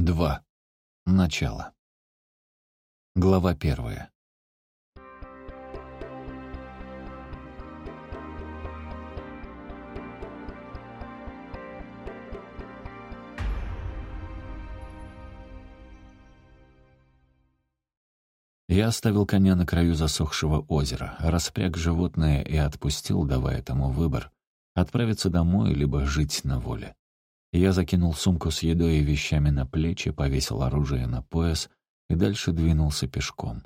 2. Начало. Глава первая. Я оставил коня на краю засохшего озера, распряг животное и отпустил, давая тому выбор — отправиться домой, либо жить на воле. Я закинул сумку с едой и вещами на плечи, повесил оружие на пояс и дальше двинулся пешком.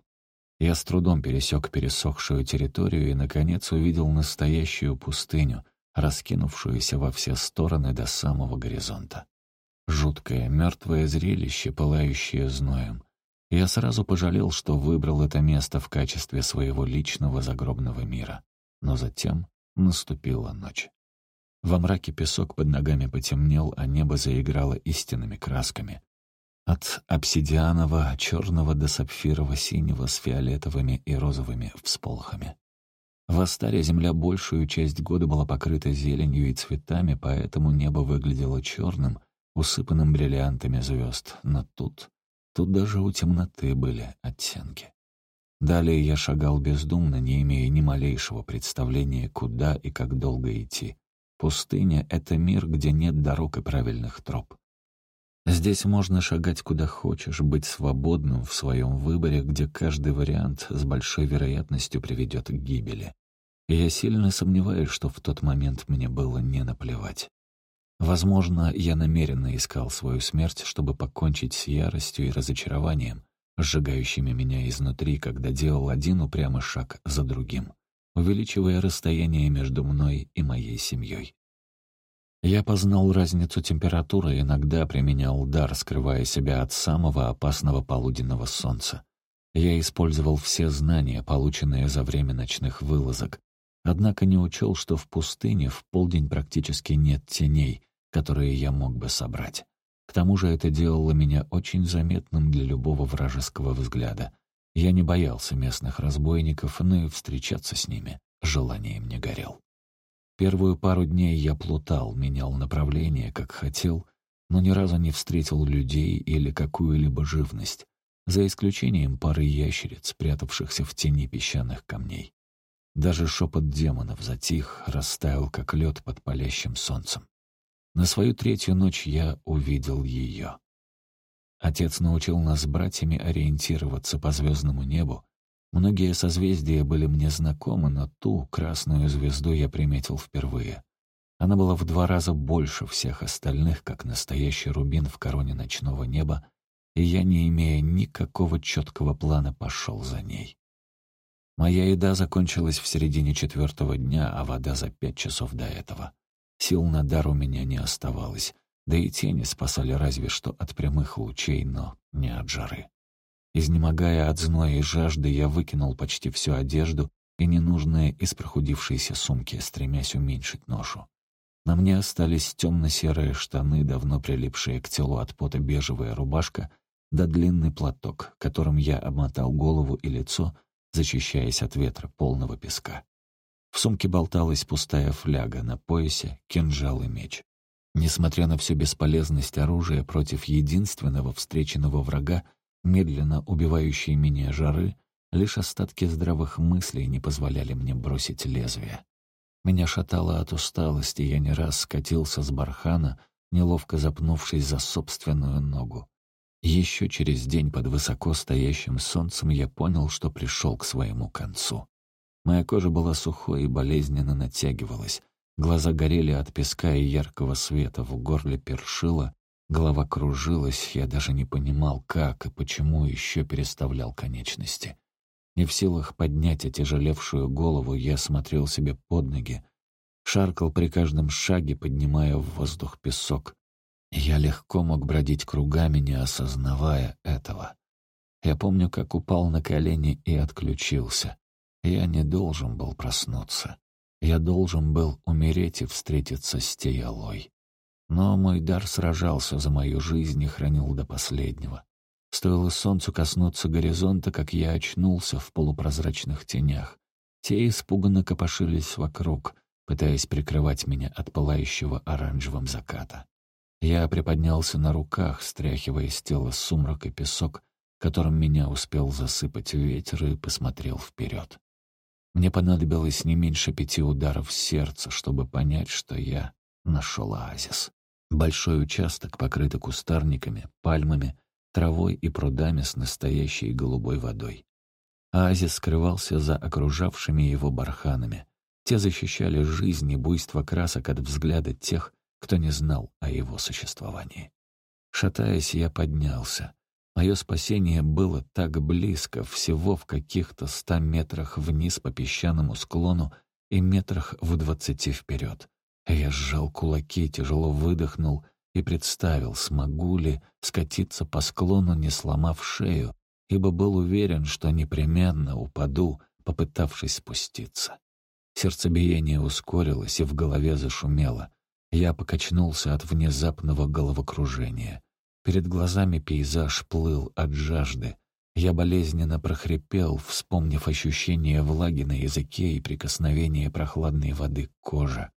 Я с трудом пересек пересохшую территорию и, наконец, увидел настоящую пустыню, раскинувшуюся во все стороны до самого горизонта. Жуткое, мертвое зрелище, пылающее зноем. Я сразу пожалел, что выбрал это место в качестве своего личного загробного мира. Но затем наступила ночь. Во мраке песок под ногами потемнел, а небо заиграло истинными красками. От обсидианового, черного до сапфирово-синего с фиолетовыми и розовыми всполохами. В Астаре земля большую часть года была покрыта зеленью и цветами, поэтому небо выглядело черным, усыпанным бриллиантами звезд. Но тут, тут даже у темноты были оттенки. Далее я шагал бездумно, не имея ни малейшего представления, куда и как долго идти. Пустыня — это мир, где нет дорог и правильных троп. Здесь можно шагать куда хочешь, быть свободным в своем выборе, где каждый вариант с большой вероятностью приведет к гибели. Я сильно сомневаюсь, что в тот момент мне было не наплевать. Возможно, я намеренно искал свою смерть, чтобы покончить с яростью и разочарованием, сжигающими меня изнутри, когда делал один упрямый шаг за другим увеличивая расстояние между мной и моей семьей. Я познал разницу температуры и иногда применял дар, скрывая себя от самого опасного полуденного солнца. Я использовал все знания, полученные за время ночных вылазок, однако не учел, что в пустыне в полдень практически нет теней, которые я мог бы собрать. К тому же это делало меня очень заметным для любого вражеского взгляда — я не боялся местных разбойников, но и встречаться с ними желанием не горел. Первую пару дней я плутал, менял направление, как хотел, но ни разу не встретил людей или какую-либо живность, за исключением пары ящериц, спрятавшихся в тени песчаных камней. Даже шепот демонов затих, растаял, как лед под палящим солнцем. На свою третью ночь я увидел ее. Отец научил нас с братьями ориентироваться по звездному небу. Многие созвездия были мне знакомы, но ту красную звезду я приметил впервые. Она была в два раза больше всех остальных, как настоящий рубин в короне ночного неба, и я, не имея никакого четкого плана, пошел за ней. Моя еда закончилась в середине четвертого дня, а вода за пять часов до этого. Сил на дар у меня не оставалось. Да и тени спасали разве что от прямых лучей, но не от жары. Изнемогая от зноя и жажды, я выкинул почти всю одежду и ненужные из прохудившейся сумки, стремясь уменьшить ношу. На мне остались темно-серые штаны, давно прилипшие к телу от пота бежевая рубашка, да длинный платок, которым я обмотал голову и лицо, защищаясь от ветра полного песка. В сумке болталась пустая фляга, на поясе — кинжал и меч. Несмотря на всю бесполезность оружия против единственного встреченного врага, медленно убивающей меня жары, лишь остатки здравых мыслей не позволяли мне бросить лезвие. Меня шатало от усталости, я не раз скатился с бархана, неловко запнувшись за собственную ногу. Еще через день под высоко стоящим солнцем я понял, что пришел к своему концу. Моя кожа была сухой и болезненно натягивалась, Глаза горели от песка и яркого света, в горле першило, голова кружилась, я даже не понимал, как и почему еще переставлял конечности. Не в силах поднять отяжелевшую голову, я смотрел себе под ноги, шаркал при каждом шаге, поднимая в воздух песок. Я легко мог бродить кругами, не осознавая этого. Я помню, как упал на колени и отключился. Я не должен был проснуться. Я должен был умереть и встретиться с Теялой. Но мой дар сражался за мою жизнь и хранил до последнего. Стоило солнцу коснуться горизонта, как я очнулся в полупрозрачных тенях. Те испуганно копошились вокруг, пытаясь прикрывать меня от пылающего оранжевым заката. Я приподнялся на руках, стряхивая с тела сумрак и песок, которым меня успел засыпать ветер, и посмотрел вперед. Мне понадобилось не меньше пяти ударов сердца, чтобы понять, что я нашел оазис. Большой участок, покрытый кустарниками, пальмами, травой и прудами с настоящей голубой водой. Оазис скрывался за окружавшими его барханами. Те защищали жизнь и буйство красок от взгляда тех, кто не знал о его существовании. Шатаясь, я поднялся. Мое спасение было так близко, всего в каких-то ста метрах вниз по песчаному склону и метрах в двадцати вперед. Я сжал кулаки, тяжело выдохнул и представил, смогу ли скатиться по склону, не сломав шею, ибо был уверен, что непременно упаду, попытавшись спуститься. Сердцебиение ускорилось и в голове зашумело. Я покачнулся от внезапного головокружения. Перед глазами пейзаж плыл от жажды. Я болезненно прохрипел, вспомнив ощущение влаги на языке и прикосновение прохладной воды к коже.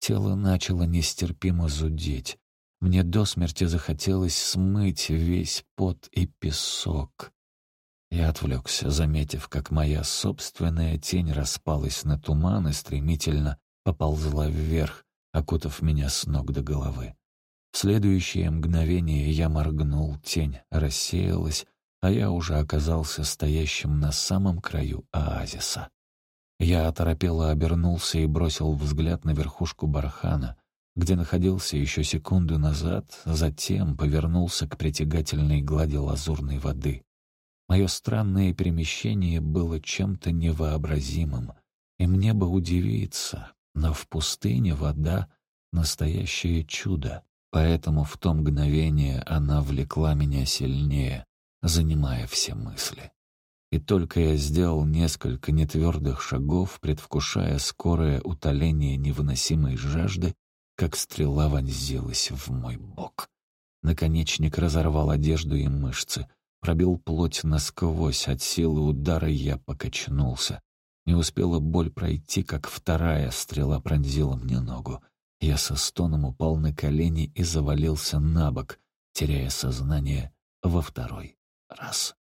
Тело начало нестерпимо зудеть. Мне до смерти захотелось смыть весь пот и песок. Я отвлекся, заметив, как моя собственная тень распалась на туман и стремительно поползла вверх, окутав меня с ног до головы. В следующее мгновение я моргнул, тень рассеялась, а я уже оказался стоящим на самом краю оазиса. Я оторопело обернулся и бросил взгляд на верхушку бархана, где находился еще секунду назад, затем повернулся к притягательной глади лазурной воды. Мое странное перемещение было чем-то невообразимым, и мне бы удивиться, но в пустыне вода — настоящее чудо, поэтому в то мгновение она влекла меня сильнее, занимая все мысли. И только я сделал несколько нетвердых шагов, предвкушая скорое утоление невыносимой жажды, как стрела вонзилась в мой бок. Наконечник разорвал одежду и мышцы, пробил плоть насквозь, от силы удара я покачнулся. Не успела боль пройти, как вторая стрела пронзила мне ногу. Я со стоном упал на колени и завалился на бок, теряя сознание во второй раз.